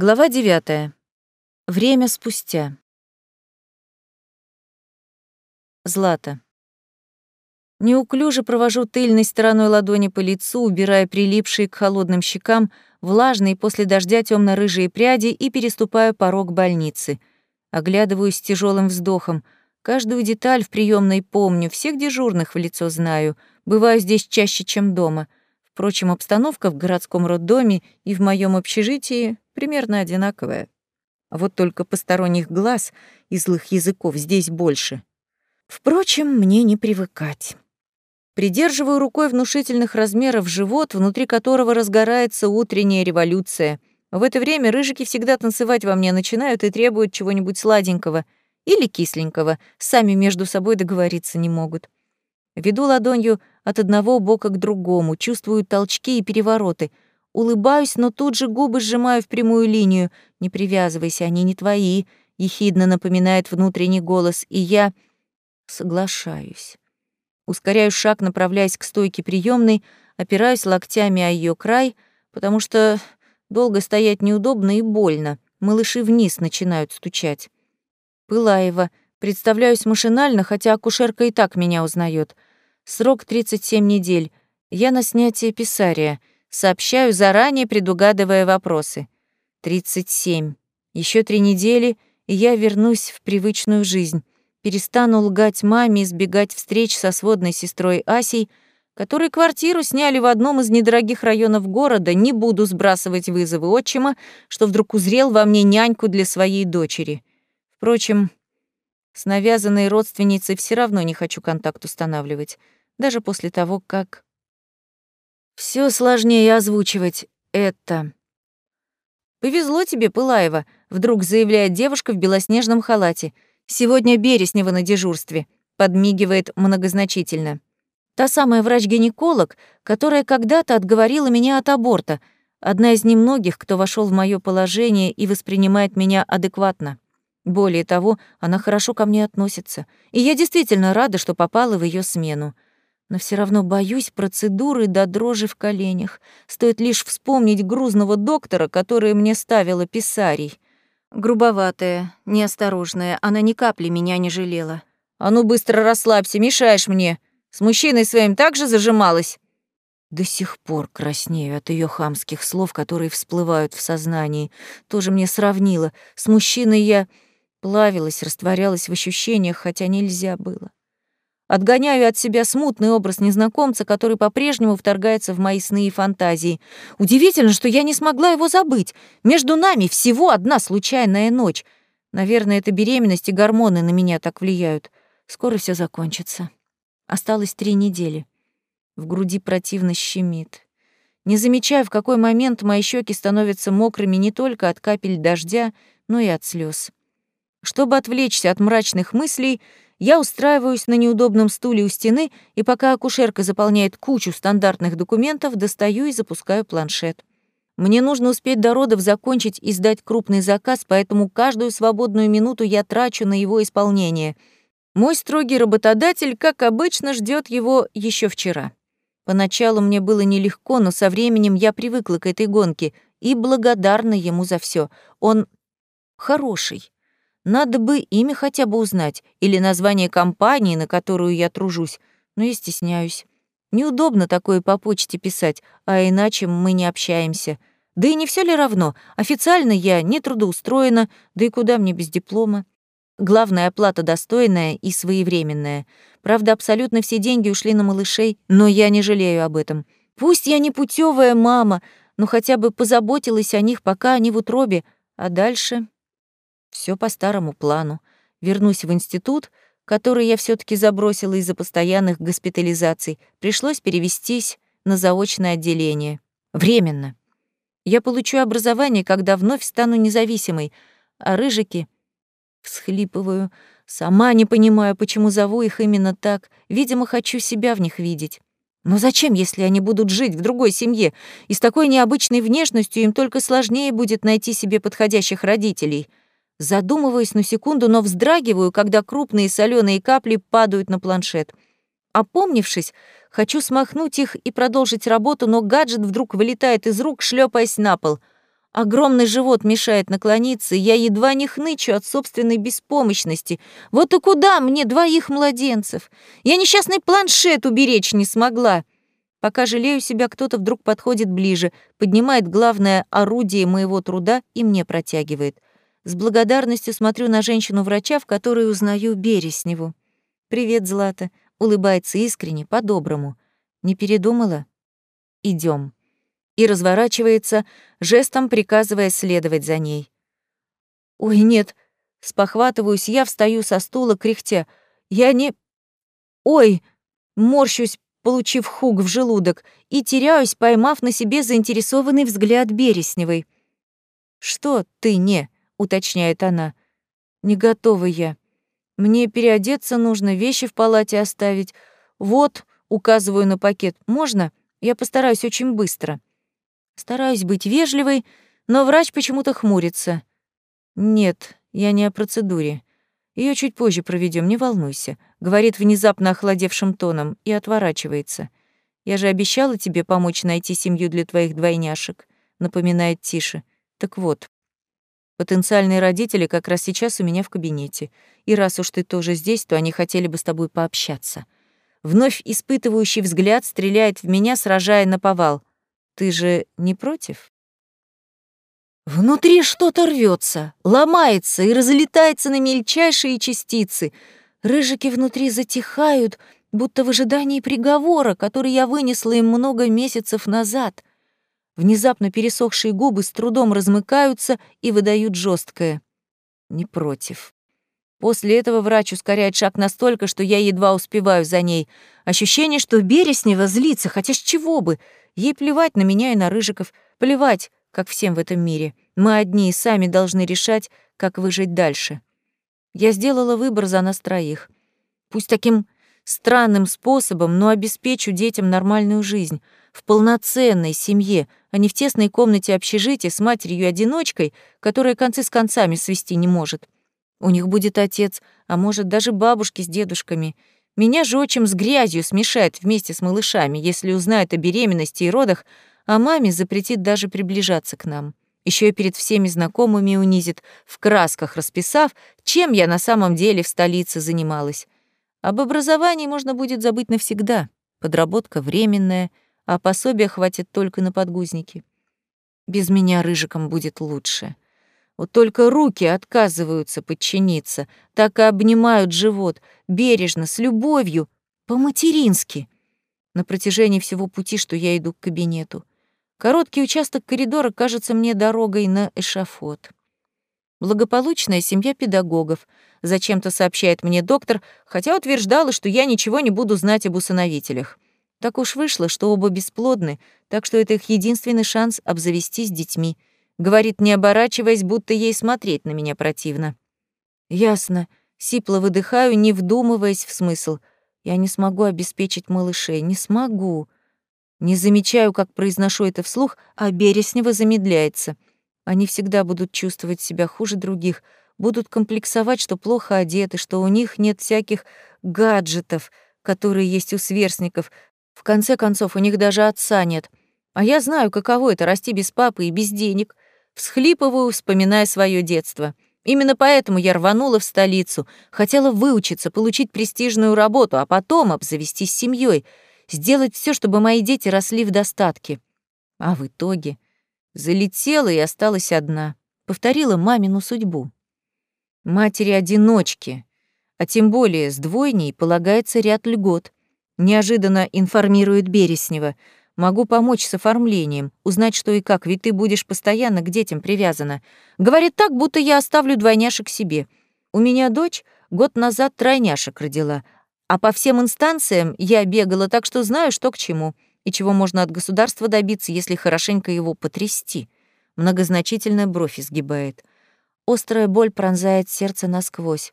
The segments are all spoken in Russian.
Глава 9. Время спустя. Злата. Неуклюже провожу тыльной стороной ладони по лицу, убирая прилипшие к холодным щекам влажные после дождя темно рыжие пряди и переступаю порог больницы. Оглядываюсь тяжелым вздохом. Каждую деталь в приемной помню, всех дежурных в лицо знаю. Бываю здесь чаще, чем дома. Впрочем, обстановка в городском роддоме и в моем общежитии примерно одинаковая. А вот только посторонних глаз и злых языков здесь больше. Впрочем, мне не привыкать. Придерживаю рукой внушительных размеров живот, внутри которого разгорается утренняя революция. В это время рыжики всегда танцевать во мне начинают и требуют чего-нибудь сладенького или кисленького, сами между собой договориться не могут. Веду ладонью от одного бока к другому, чувствую толчки и перевороты — Улыбаюсь, но тут же губы сжимаю в прямую линию. «Не привязывайся, они не твои», — ехидно напоминает внутренний голос, и я соглашаюсь. Ускоряю шаг, направляясь к стойке приемной, опираюсь локтями о ее край, потому что долго стоять неудобно и больно. Малыши вниз начинают стучать. Пылаева. Представляюсь машинально, хотя акушерка и так меня узнает. Срок 37 недель. Я на снятие писария — Сообщаю заранее, предугадывая вопросы. 37. Еще три недели, и я вернусь в привычную жизнь. Перестану лгать маме, избегать встреч со сводной сестрой Асей, которой квартиру сняли в одном из недорогих районов города, не буду сбрасывать вызовы отчима, что вдруг узрел во мне няньку для своей дочери. Впрочем, с навязанной родственницей все равно не хочу контакт устанавливать, даже после того, как все сложнее озвучивать это. «Повезло тебе, Пылаева», — вдруг заявляет девушка в белоснежном халате. «Сегодня Береснева на дежурстве», — подмигивает многозначительно. Та самая врач-гинеколог, которая когда-то отговорила меня от аборта, одна из немногих, кто вошел в мое положение и воспринимает меня адекватно. Более того, она хорошо ко мне относится, и я действительно рада, что попала в ее смену но все равно боюсь процедуры до дрожи в коленях. Стоит лишь вспомнить грузного доктора, который мне ставила писарий. Грубоватая, неосторожная, она ни капли меня не жалела. «А ну быстро расслабься, мешаешь мне! С мужчиной своим так же зажималась?» До сих пор краснею от ее хамских слов, которые всплывают в сознании. Тоже мне сравнила. С мужчиной я плавилась, растворялась в ощущениях, хотя нельзя было. Отгоняю от себя смутный образ незнакомца, который по-прежнему вторгается в мои сны и фантазии. Удивительно, что я не смогла его забыть. Между нами всего одна случайная ночь. Наверное, это беременность и гормоны на меня так влияют. Скоро все закончится. Осталось три недели. В груди противно щемит. Не замечаю, в какой момент мои щеки становятся мокрыми не только от капель дождя, но и от слез. Чтобы отвлечься от мрачных мыслей, я устраиваюсь на неудобном стуле у стены, и пока акушерка заполняет кучу стандартных документов, достаю и запускаю планшет. Мне нужно успеть до родов закончить и сдать крупный заказ, поэтому каждую свободную минуту я трачу на его исполнение. Мой строгий работодатель, как обычно, ждет его еще вчера. Поначалу мне было нелегко, но со временем я привыкла к этой гонке и благодарна ему за все. Он хороший. Надо бы имя хотя бы узнать или название компании, на которую я тружусь, но я стесняюсь. Неудобно такое по почте писать, а иначе мы не общаемся. Да и не все ли равно? Официально я не трудоустроена, да и куда мне без диплома? Главная оплата достойная и своевременная. Правда, абсолютно все деньги ушли на малышей, но я не жалею об этом. Пусть я не путевая мама, но хотя бы позаботилась о них, пока они в утробе, а дальше все по старому плану. Вернусь в институт, который я все таки забросила из-за постоянных госпитализаций. Пришлось перевестись на заочное отделение. Временно. Я получу образование, когда вновь стану независимой, а рыжики... Всхлипываю. Сама не понимаю, почему зову их именно так. Видимо, хочу себя в них видеть. Но зачем, если они будут жить в другой семье? И с такой необычной внешностью им только сложнее будет найти себе подходящих родителей. Задумываюсь на секунду, но вздрагиваю, когда крупные соленые капли падают на планшет. Опомнившись, хочу смахнуть их и продолжить работу, но гаджет вдруг вылетает из рук, шлепаясь на пол. Огромный живот мешает наклониться, я едва не хнычу от собственной беспомощности. Вот и куда мне двоих младенцев? Я несчастный планшет уберечь не смогла. Пока жалею себя, кто-то вдруг подходит ближе, поднимает главное орудие моего труда и мне протягивает. С благодарностью смотрю на женщину-врача, в которой узнаю Бересневу. «Привет, Злата», — улыбается искренне, по-доброму. «Не передумала? Идем и разворачивается, жестом приказывая следовать за ней. «Ой, нет!» — спохватываюсь, я встаю со стула, кряхтя. «Я не...» «Ой!» — морщусь, получив хук в желудок, и теряюсь, поймав на себе заинтересованный взгляд Бересневой. «Что ты не?» — уточняет она. «Не готова я. Мне переодеться нужно, вещи в палате оставить. Вот, указываю на пакет, можно? Я постараюсь очень быстро». Стараюсь быть вежливой, но врач почему-то хмурится. «Нет, я не о процедуре. Ее чуть позже проведем, не волнуйся», — говорит внезапно охладевшим тоном и отворачивается. «Я же обещала тебе помочь найти семью для твоих двойняшек», — напоминает Тише. «Так вот, потенциальные родители как раз сейчас у меня в кабинете. И раз уж ты тоже здесь, то они хотели бы с тобой пообщаться». Вновь испытывающий взгляд стреляет в меня, сражая на повал. Ты же не против? Внутри что-то рвется, ломается и разлетается на мельчайшие частицы. Рыжики внутри затихают, будто в ожидании приговора, который я вынесла им много месяцев назад. Внезапно пересохшие губы с трудом размыкаются и выдают жесткое. Не против. После этого врач ускоряет шаг настолько, что я едва успеваю за ней. Ощущение, что Береснева злится, хотя с чего бы — Ей плевать на меня и на Рыжиков, плевать, как всем в этом мире. Мы одни и сами должны решать, как выжить дальше. Я сделала выбор за нас троих. Пусть таким странным способом, но обеспечу детям нормальную жизнь, в полноценной семье, а не в тесной комнате общежития с матерью-одиночкой, которая концы с концами свести не может. У них будет отец, а может, даже бабушки с дедушками — меня же отчим с грязью смешает вместе с малышами, если узнает о беременности и родах, а маме запретит даже приближаться к нам. Еще и перед всеми знакомыми унизит, в красках расписав, чем я на самом деле в столице занималась. Об образовании можно будет забыть навсегда. Подработка временная, а пособия хватит только на подгузники. Без меня рыжиком будет лучше. Вот только руки отказываются подчиниться, так и обнимают живот, бережно, с любовью, по-матерински. На протяжении всего пути, что я иду к кабинету. Короткий участок коридора кажется мне дорогой на эшафот. Благополучная семья педагогов, зачем-то сообщает мне доктор, хотя утверждала, что я ничего не буду знать об усыновителях. Так уж вышло, что оба бесплодны, так что это их единственный шанс обзавестись детьми — Говорит, не оборачиваясь, будто ей смотреть на меня противно. Ясно. Сипло выдыхаю, не вдумываясь в смысл. Я не смогу обеспечить малышей, не смогу. Не замечаю, как произношу это вслух, а Береснева замедляется. Они всегда будут чувствовать себя хуже других, будут комплексовать, что плохо одеты, что у них нет всяких гаджетов, которые есть у сверстников. В конце концов, у них даже отца нет. А я знаю, каково это — расти без папы и без денег — Всхлипываю, вспоминая свое детство. Именно поэтому я рванула в столицу, хотела выучиться, получить престижную работу, а потом обзавестись семьей, сделать все, чтобы мои дети росли в достатке. А в итоге залетела и осталась одна, повторила мамину судьбу. Матери-одиночки, а тем более с двойней, полагается ряд льгот. Неожиданно информирует Береснева — Могу помочь с оформлением, узнать, что и как, ведь ты будешь постоянно к детям привязана. Говорит так, будто я оставлю двойняшек себе. У меня дочь год назад тройняшек родила, а по всем инстанциям я бегала, так что знаю, что к чему, и чего можно от государства добиться, если хорошенько его потрясти. Многозначительная бровь изгибает. Острая боль пронзает сердце насквозь.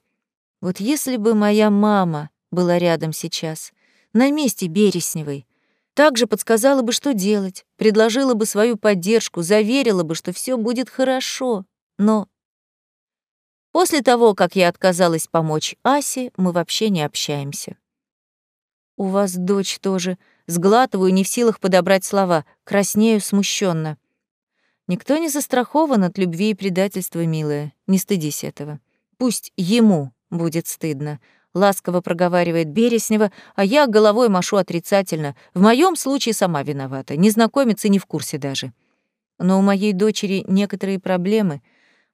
Вот если бы моя мама была рядом сейчас, на месте Бересневой, также подсказала бы, что делать, предложила бы свою поддержку, заверила бы, что все будет хорошо. Но после того, как я отказалась помочь Асе, мы вообще не общаемся. «У вас дочь тоже», сглатываю, не в силах подобрать слова, краснею смущенно. Никто не застрахован от любви и предательства, милая. Не стыдись этого. Пусть ему будет стыдно. Ласково проговаривает Береснева, а я головой машу отрицательно. В моем случае сама виновата. Незнакомец и не в курсе даже. Но у моей дочери некоторые проблемы.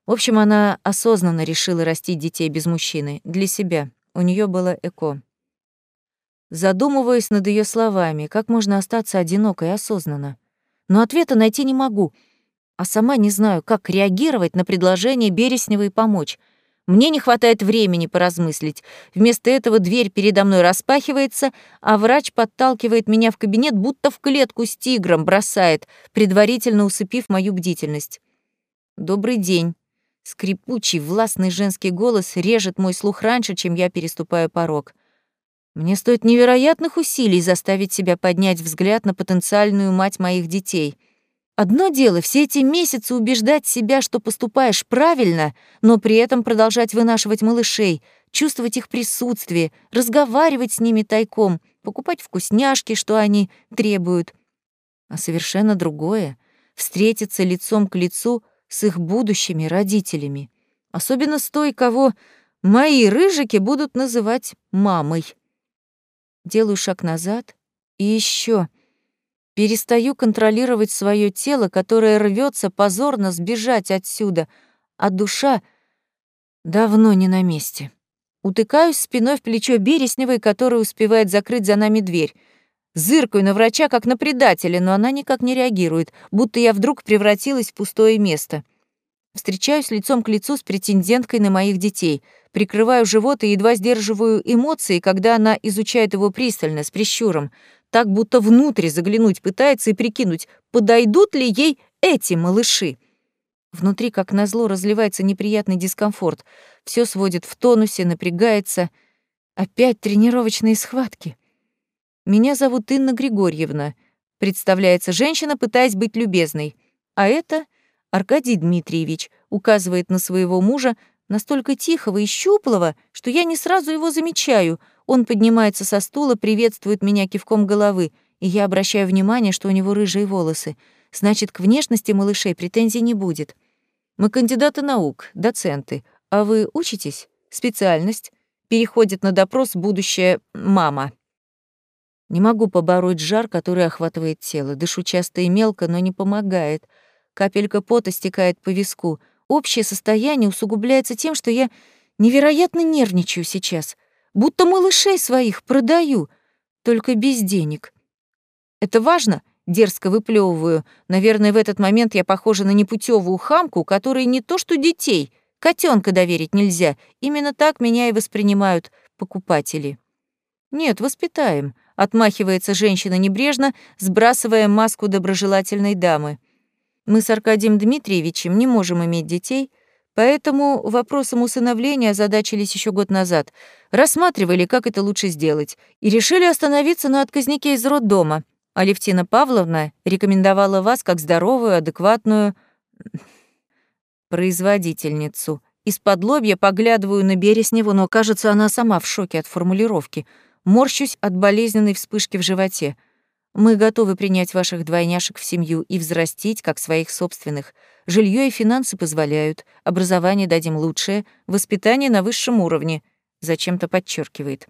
В общем, она осознанно решила растить детей без мужчины. Для себя. У нее было ЭКО. Задумываясь над ее словами, как можно остаться одинокой осознанно. Но ответа найти не могу, а сама не знаю, как реагировать на предложение Бересневой помочь — мне не хватает времени поразмыслить. Вместо этого дверь передо мной распахивается, а врач подталкивает меня в кабинет, будто в клетку с тигром бросает, предварительно усыпив мою бдительность. «Добрый день». Скрипучий, властный женский голос режет мой слух раньше, чем я переступаю порог. Мне стоит невероятных усилий заставить себя поднять взгляд на потенциальную мать моих детей — Одно дело все эти месяцы убеждать себя, что поступаешь правильно, но при этом продолжать вынашивать малышей, чувствовать их присутствие, разговаривать с ними тайком, покупать вкусняшки, что они требуют. А совершенно другое — встретиться лицом к лицу с их будущими родителями. Особенно с той, кого мои рыжики будут называть мамой. Делаю шаг назад и еще — Перестаю контролировать свое тело, которое рвется позорно сбежать отсюда, а душа давно не на месте. Утыкаюсь спиной в плечо Бересневой, которая успевает закрыть за нами дверь. Зыркаю на врача, как на предателя, но она никак не реагирует, будто я вдруг превратилась в пустое место. Встречаюсь лицом к лицу с претенденткой на моих детей. Прикрываю живот и едва сдерживаю эмоции, когда она изучает его пристально, с прищуром так будто внутрь заглянуть пытается и прикинуть, подойдут ли ей эти малыши. Внутри, как назло, разливается неприятный дискомфорт. Все сводит в тонусе, напрягается. Опять тренировочные схватки. Меня зовут Инна Григорьевна. Представляется женщина, пытаясь быть любезной. А это Аркадий Дмитриевич указывает на своего мужа, настолько тихого и щуплого, что я не сразу его замечаю — он поднимается со стула, приветствует меня кивком головы, и я обращаю внимание, что у него рыжие волосы. Значит, к внешности малышей претензий не будет. Мы кандидаты наук, доценты. А вы учитесь? Специальность? Переходит на допрос будущая мама. Не могу побороть жар, который охватывает тело. Дышу часто и мелко, но не помогает. Капелька пота стекает по виску. Общее состояние усугубляется тем, что я невероятно нервничаю сейчас будто малышей своих продаю, только без денег. Это важно? Дерзко выплевываю. Наверное, в этот момент я похожа на непутевую хамку, которой не то что детей, котенка доверить нельзя. Именно так меня и воспринимают покупатели. Нет, воспитаем, отмахивается женщина небрежно, сбрасывая маску доброжелательной дамы. Мы с Аркадием Дмитриевичем не можем иметь детей, Поэтому вопросом усыновления озадачились еще год назад, рассматривали, как это лучше сделать, и решили остановиться на отказнике из роддома. Алевтина Павловна рекомендовала вас как здоровую, адекватную производительницу. Из-под лобья поглядываю на Бересневу, но, кажется, она сама в шоке от формулировки. Морщусь от болезненной вспышки в животе. Мы готовы принять ваших двойняшек в семью и взрастить, как своих собственных. Жилье и финансы позволяют, образование дадим лучшее, воспитание на высшем уровне», — зачем-то подчеркивает.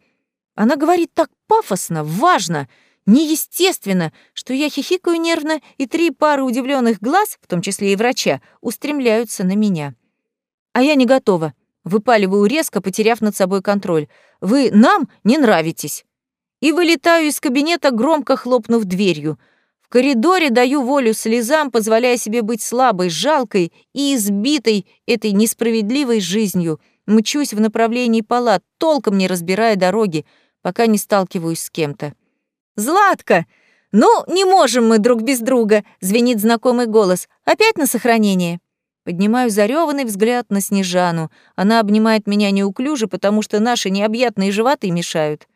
Она говорит так пафосно, важно, неестественно, что я хихикаю нервно, и три пары удивленных глаз, в том числе и врача, устремляются на меня. А я не готова. Выпаливаю резко, потеряв над собой контроль. «Вы нам не нравитесь!» и вылетаю из кабинета, громко хлопнув дверью. Коридоре даю волю слезам, позволяя себе быть слабой, жалкой и избитой этой несправедливой жизнью. Мчусь в направлении палат, толком не разбирая дороги, пока не сталкиваюсь с кем-то. «Златка! Ну, не можем мы друг без друга!» — звенит знакомый голос. «Опять на сохранение?» Поднимаю зареванный взгляд на Снежану. Она обнимает меня неуклюже, потому что наши необъятные животы мешают.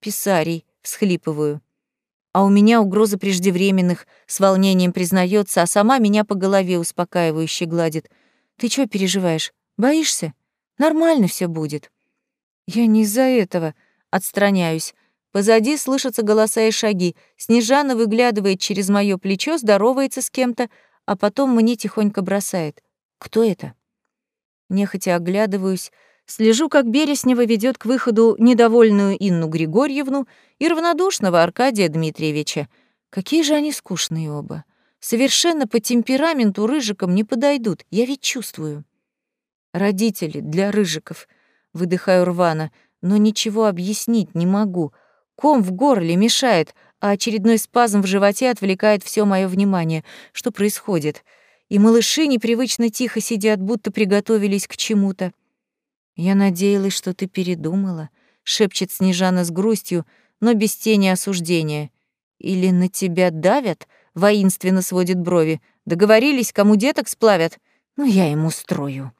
Писарий, всхлипываю. А у меня угроза преждевременных, с волнением признается, а сама меня по голове успокаивающе гладит. Ты чё переживаешь? Боишься? Нормально все будет. Я не из-за этого. Отстраняюсь. Позади слышатся голоса и шаги. Снежана выглядывает через моё плечо, здоровается с кем-то, а потом мне тихонько бросает. «Кто это?» Нехотя оглядываюсь, слежу, как Береснева ведет к выходу недовольную Инну Григорьевну и равнодушного Аркадия Дмитриевича. Какие же они скучные оба. Совершенно по темпераменту рыжикам не подойдут, я ведь чувствую. Родители для рыжиков. Выдыхаю рвано, но ничего объяснить не могу. Ком в горле мешает, а очередной спазм в животе отвлекает все мое внимание. Что происходит? И малыши непривычно тихо сидят, будто приготовились к чему-то. «Я надеялась, что ты передумала», — шепчет Снежана с грустью, но без тени осуждения. «Или на тебя давят?» — воинственно сводит брови. «Договорились, кому деток сплавят? Ну, я ему устрою».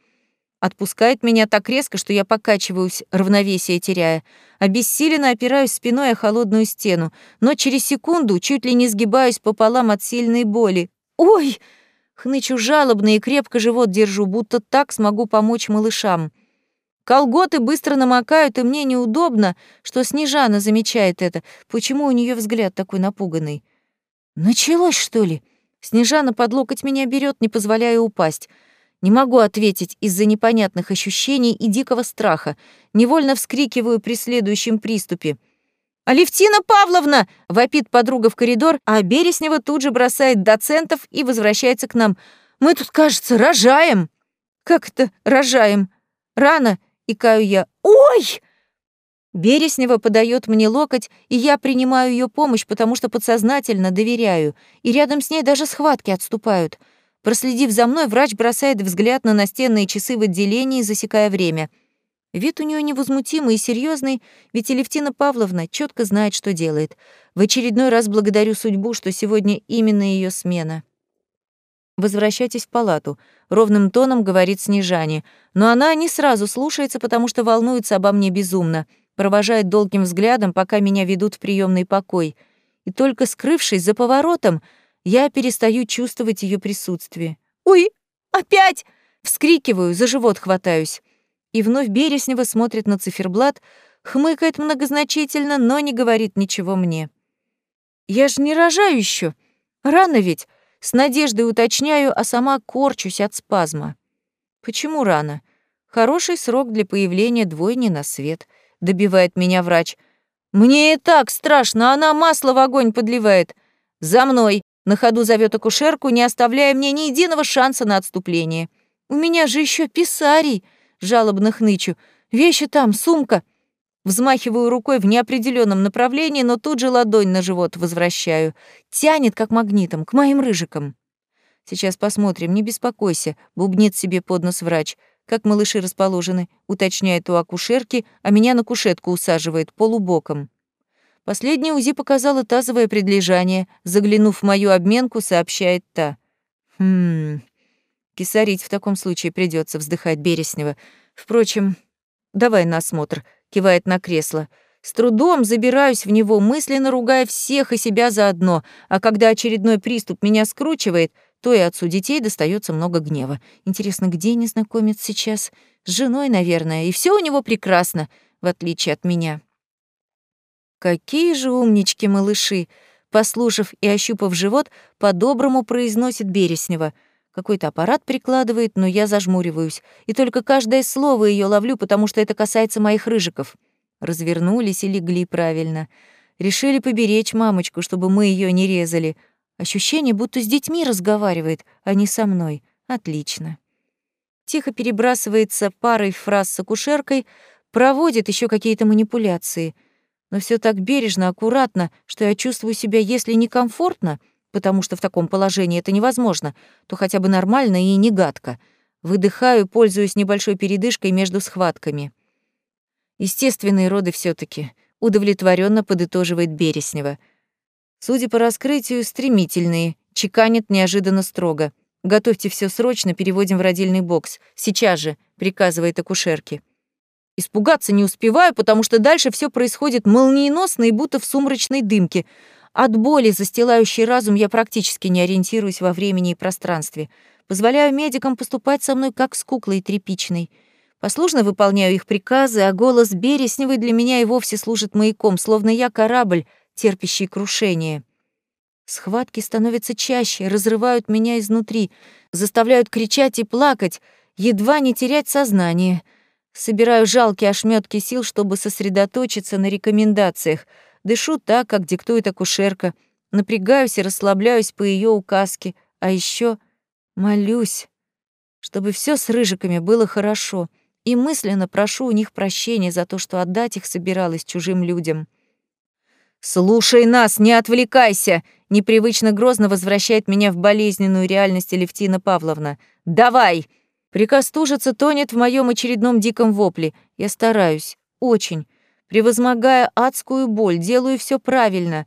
Отпускает меня так резко, что я покачиваюсь, равновесие теряя. Обессиленно опираюсь спиной о холодную стену, но через секунду чуть ли не сгибаюсь пополам от сильной боли. «Ой!» Хнычу жалобно и крепко живот держу, будто так смогу помочь малышам. Колготы быстро намокают, и мне неудобно, что Снежана замечает это. Почему у нее взгляд такой напуганный? Началось, что ли? Снежана под локоть меня берет, не позволяя упасть. Не могу ответить из-за непонятных ощущений и дикого страха. Невольно вскрикиваю при следующем приступе. «Алевтина Павловна!» — вопит подруга в коридор, а Береснева тут же бросает доцентов и возвращается к нам. «Мы тут, кажется, рожаем!» «Как это рожаем?» «Рано!» — икаю я. «Ой!» Береснева подает мне локоть, и я принимаю ее помощь, потому что подсознательно доверяю, и рядом с ней даже схватки отступают — Проследив за мной, врач бросает взгляд на настенные часы в отделении, засекая время. Вид у нее невозмутимый и серьезный, ведь Елевтина Павловна четко знает, что делает. В очередной раз благодарю судьбу, что сегодня именно ее смена. «Возвращайтесь в палату», — ровным тоном говорит Снежане. Но она не сразу слушается, потому что волнуется обо мне безумно. Провожает долгим взглядом, пока меня ведут в приемный покой. И только скрывшись за поворотом, я перестаю чувствовать ее присутствие. «Ой, опять!» — вскрикиваю, за живот хватаюсь. И вновь Береснева смотрит на циферблат, хмыкает многозначительно, но не говорит ничего мне. «Я ж не рожаю еще. Рано ведь!» С надеждой уточняю, а сама корчусь от спазма. «Почему рано? Хороший срок для появления двойни на свет», — добивает меня врач. «Мне и так страшно, она масло в огонь подливает. За мной!» На ходу зовет акушерку, не оставляя мне ни единого шанса на отступление. «У меня же еще писарий!» — жалобно хнычу. «Вещи там, сумка!» Взмахиваю рукой в неопределенном направлении, но тут же ладонь на живот возвращаю. Тянет, как магнитом, к моим рыжикам. «Сейчас посмотрим, не беспокойся», — бубнит себе под нос врач. «Как малыши расположены», — уточняет у акушерки, а меня на кушетку усаживает полубоком. Последнее УЗИ показало тазовое предлежание. Заглянув в мою обменку, сообщает та. «Хм... Кисарить в таком случае придется, вздыхать Береснева. Впрочем, давай на осмотр», — кивает на кресло. С трудом забираюсь в него, мысленно ругая всех и себя заодно, а когда очередной приступ меня скручивает, то и отцу детей достается много гнева. Интересно, где незнакомец сейчас? С женой, наверное, и все у него прекрасно, в отличие от меня. Какие же умнички малыши! Послушав и ощупав живот, по-доброму произносит Береснева. Какой-то аппарат прикладывает, но я зажмуриваюсь. И только каждое слово ее ловлю, потому что это касается моих рыжиков. Развернулись и легли правильно. Решили поберечь мамочку, чтобы мы ее не резали. Ощущение, будто с детьми разговаривает, а не со мной. Отлично. Тихо перебрасывается парой фраз с акушеркой, проводит еще какие-то манипуляции — но все так бережно, аккуратно, что я чувствую себя, если не комфортно, потому что в таком положении это невозможно, то хотя бы нормально и не гадко. Выдыхаю, пользуясь небольшой передышкой между схватками. Естественные роды все таки удовлетворенно подытоживает Береснева. Судя по раскрытию, стремительные, чеканит неожиданно строго. Готовьте все срочно, переводим в родильный бокс. Сейчас же, приказывает акушерке. Испугаться не успеваю, потому что дальше все происходит молниеносно и будто в сумрачной дымке. От боли, застилающей разум, я практически не ориентируюсь во времени и пространстве. Позволяю медикам поступать со мной как с куклой тряпичной. Послушно выполняю их приказы, а голос Бересневой для меня и вовсе служит маяком, словно я корабль, терпящий крушение. Схватки становятся чаще, разрывают меня изнутри, заставляют кричать и плакать, едва не терять сознание. Собираю жалкие ошметки сил, чтобы сосредоточиться на рекомендациях. Дышу так, как диктует акушерка. Напрягаюсь и расслабляюсь по ее указке. А еще молюсь, чтобы все с рыжиками было хорошо. И мысленно прошу у них прощения за то, что отдать их собиралась чужим людям. «Слушай нас, не отвлекайся!» Непривычно грозно возвращает меня в болезненную реальность Левтина Павловна. «Давай!» Приказ тужица тонет в моем очередном диком вопле. Я стараюсь. Очень. Превозмогая адскую боль, делаю все правильно.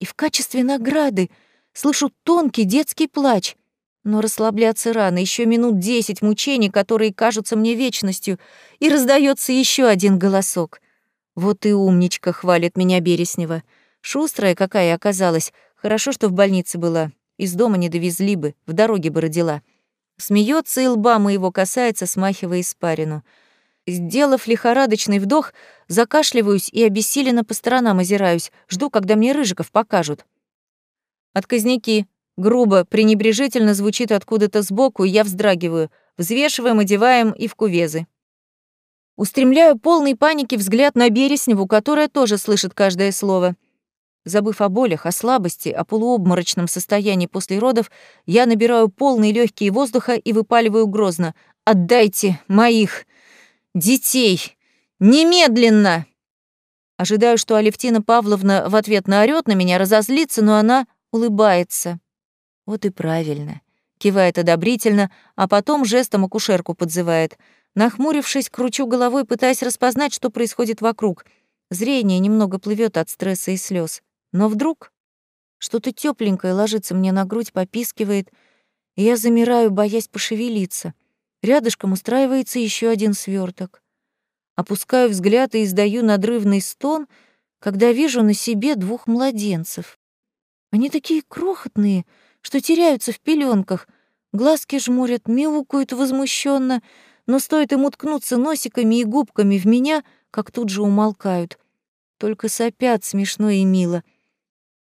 И в качестве награды слышу тонкий детский плач. Но расслабляться рано, еще минут десять мучений, которые кажутся мне вечностью, и раздается еще один голосок. Вот и умничка, хвалит меня Береснева. Шустрая какая оказалась. Хорошо, что в больнице была. Из дома не довезли бы, в дороге бы родила. Смеется и лба моего касается, смахивая испарину. Сделав лихорадочный вдох, закашливаюсь и обессиленно по сторонам озираюсь, жду, когда мне рыжиков покажут. Отказники. Грубо, пренебрежительно звучит откуда-то сбоку, и я вздрагиваю. Взвешиваем, одеваем и в кувезы. Устремляю полный паники взгляд на Бересневу, которая тоже слышит каждое слово. Забыв о болях, о слабости, о полуобморочном состоянии после родов, я набираю полные легкие воздуха и выпаливаю грозно. «Отдайте моих детей! Немедленно!» Ожидаю, что Алевтина Павловна в ответ наорёт на меня, разозлится, но она улыбается. Вот и правильно. Кивает одобрительно, а потом жестом акушерку подзывает — Нахмурившись, кручу головой, пытаясь распознать, что происходит вокруг. Зрение немного плывет от стресса и слез. Но вдруг что-то тепленькое ложится мне на грудь, попискивает, и я замираю, боясь пошевелиться. Рядышком устраивается еще один сверток. Опускаю взгляд и издаю надрывный стон, когда вижу на себе двух младенцев. Они такие крохотные, что теряются в пеленках, глазки жмурят, мяукают возмущенно, но стоит им уткнуться носиками и губками в меня, как тут же умолкают. Только сопят смешно и мило.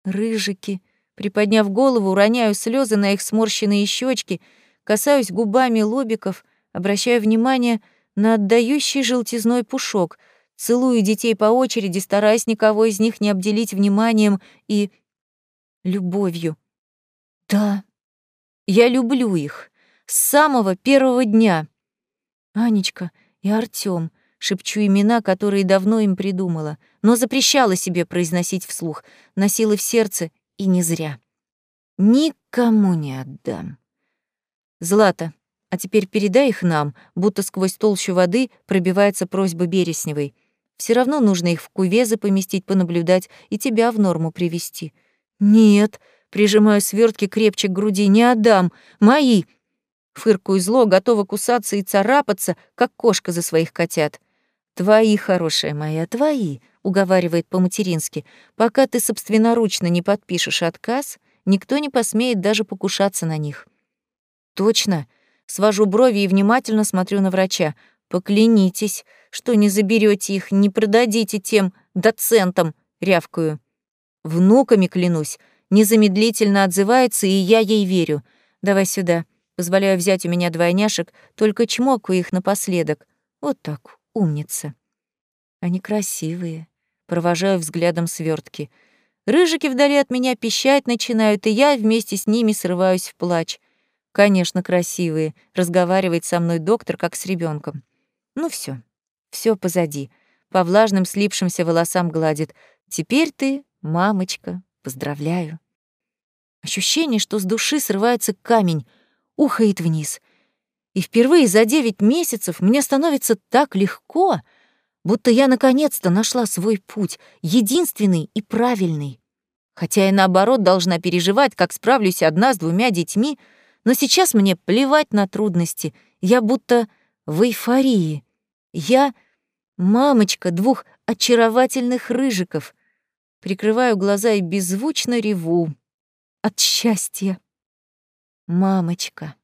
Рыжики. Приподняв голову, роняю слезы на их сморщенные щечки, касаюсь губами лобиков, обращаю внимание на отдающий желтизной пушок, целую детей по очереди, стараясь никого из них не обделить вниманием и любовью. Да, я люблю их с самого первого дня. Анечка и Артём, шепчу имена, которые давно им придумала, но запрещала себе произносить вслух, носила в сердце и не зря. Никому не отдам. Злата, а теперь передай их нам, будто сквозь толщу воды пробивается просьба Бересневой. Все равно нужно их в кувезы поместить, понаблюдать и тебя в норму привести. Нет, прижимаю свертки крепче к груди, не отдам. Мои, Фыркую зло, готова кусаться и царапаться, как кошка за своих котят. «Твои, хорошая моя, твои», — уговаривает по-матерински. «Пока ты собственноручно не подпишешь отказ, никто не посмеет даже покушаться на них». «Точно». Свожу брови и внимательно смотрю на врача. «Поклянитесь, что не заберете их, не продадите тем доцентам», — рявкаю. «Внуками клянусь». Незамедлительно отзывается, и я ей верю. «Давай сюда». Позволяю взять у меня двойняшек, только чмокаю их напоследок. Вот так, умница. Они красивые. Провожаю взглядом свертки. Рыжики вдали от меня пищать начинают, и я вместе с ними срываюсь в плач. Конечно, красивые. Разговаривает со мной доктор, как с ребенком. Ну все, все позади. По влажным слипшимся волосам гладит. Теперь ты, мамочка, поздравляю. Ощущение, что с души срывается камень — ухает вниз. И впервые за девять месяцев мне становится так легко, будто я наконец-то нашла свой путь, единственный и правильный. Хотя я, наоборот, должна переживать, как справлюсь одна с двумя детьми, но сейчас мне плевать на трудности, я будто в эйфории. Я — мамочка двух очаровательных рыжиков. Прикрываю глаза и беззвучно реву от счастья. Мамочка.